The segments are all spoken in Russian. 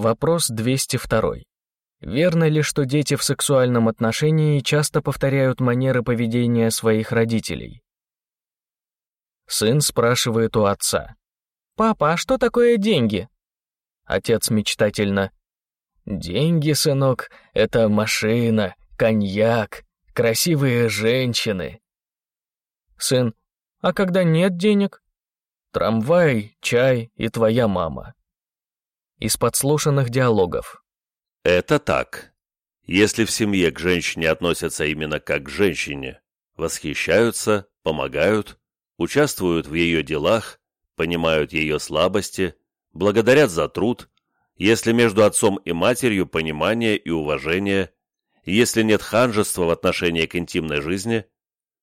Вопрос 202. Верно ли, что дети в сексуальном отношении часто повторяют манеры поведения своих родителей? Сын спрашивает у отца. «Папа, а что такое деньги?» Отец мечтательно. «Деньги, сынок, это машина, коньяк, красивые женщины». Сын. «А когда нет денег?» «Трамвай, чай и твоя мама». Из подслушанных диалогов. Это так. Если в семье к женщине относятся именно как к женщине, восхищаются, помогают, участвуют в ее делах, понимают ее слабости, благодарят за труд, если между отцом и матерью понимание и уважение, если нет ханжества в отношении к интимной жизни,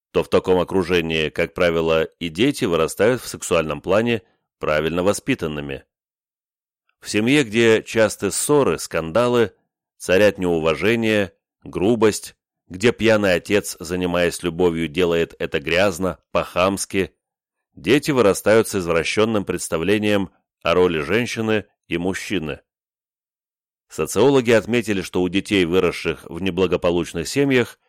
то в таком окружении, как правило, и дети вырастают в сексуальном плане правильно воспитанными. В семье, где часты ссоры, скандалы, царят неуважение, грубость, где пьяный отец, занимаясь любовью, делает это грязно, по-хамски, дети вырастают с извращенным представлением о роли женщины и мужчины. Социологи отметили, что у детей, выросших в неблагополучных семьях,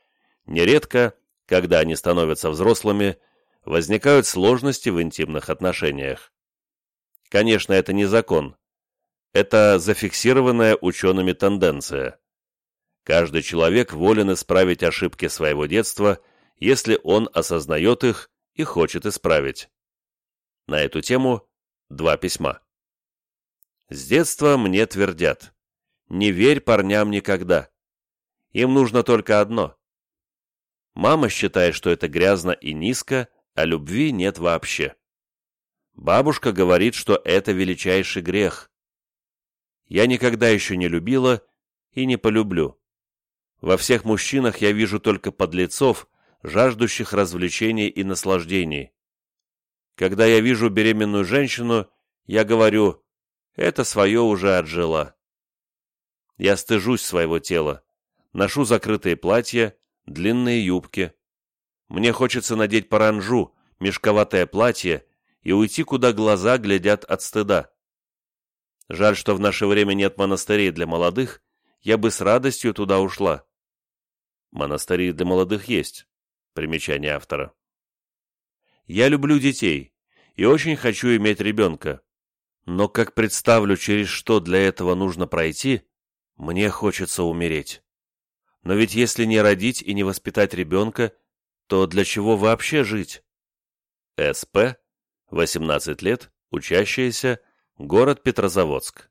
нередко, когда они становятся взрослыми, возникают сложности в интимных отношениях. Конечно, это не закон, это зафиксированная учеными тенденция. Каждый человек волен исправить ошибки своего детства, если он осознает их и хочет исправить. На эту тему два письма. С детства мне твердят, не верь парням никогда. Им нужно только одно. Мама считает, что это грязно и низко, а любви нет вообще. Бабушка говорит, что это величайший грех я никогда еще не любила и не полюблю. Во всех мужчинах я вижу только подлецов, жаждущих развлечений и наслаждений. Когда я вижу беременную женщину, я говорю, это свое уже отжила. Я стыжусь своего тела, ношу закрытые платья, длинные юбки. Мне хочется надеть паранжу, мешковатое платье и уйти, куда глаза глядят от стыда. Жаль, что в наше время нет монастырей для молодых, я бы с радостью туда ушла. Монастыри для молодых есть. Примечание автора. Я люблю детей и очень хочу иметь ребенка. Но как представлю, через что для этого нужно пройти, мне хочется умереть. Но ведь если не родить и не воспитать ребенка, то для чего вообще жить? СП, 18 лет, учащаяся, Город Петрозаводск.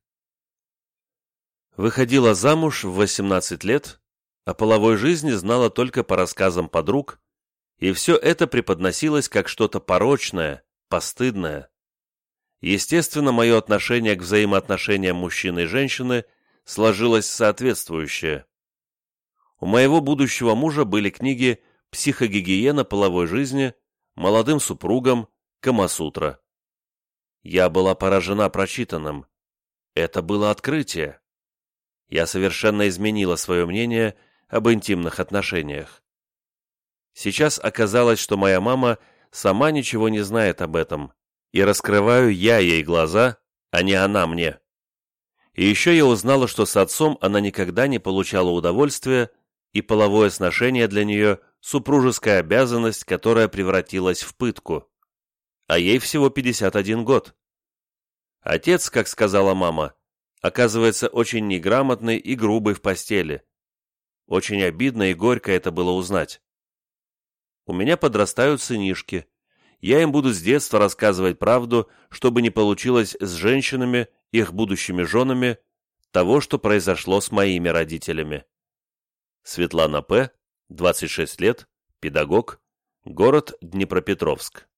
Выходила замуж в 18 лет, о половой жизни знала только по рассказам подруг, и все это преподносилось как что-то порочное, постыдное. Естественно, мое отношение к взаимоотношениям мужчины и женщины сложилось соответствующее. У моего будущего мужа были книги «Психогигиена половой жизни», «Молодым супругам», «Камасутра». Я была поражена прочитанным. Это было открытие. Я совершенно изменила свое мнение об интимных отношениях. Сейчас оказалось, что моя мама сама ничего не знает об этом, и раскрываю я ей глаза, а не она мне. И еще я узнала, что с отцом она никогда не получала удовольствия, и половое сношение для нее – супружеская обязанность, которая превратилась в пытку а ей всего 51 год. Отец, как сказала мама, оказывается очень неграмотный и грубый в постели. Очень обидно и горько это было узнать. У меня подрастают сынишки. Я им буду с детства рассказывать правду, чтобы не получилось с женщинами, их будущими женами, того, что произошло с моими родителями. Светлана П., 26 лет, педагог, город Днепропетровск.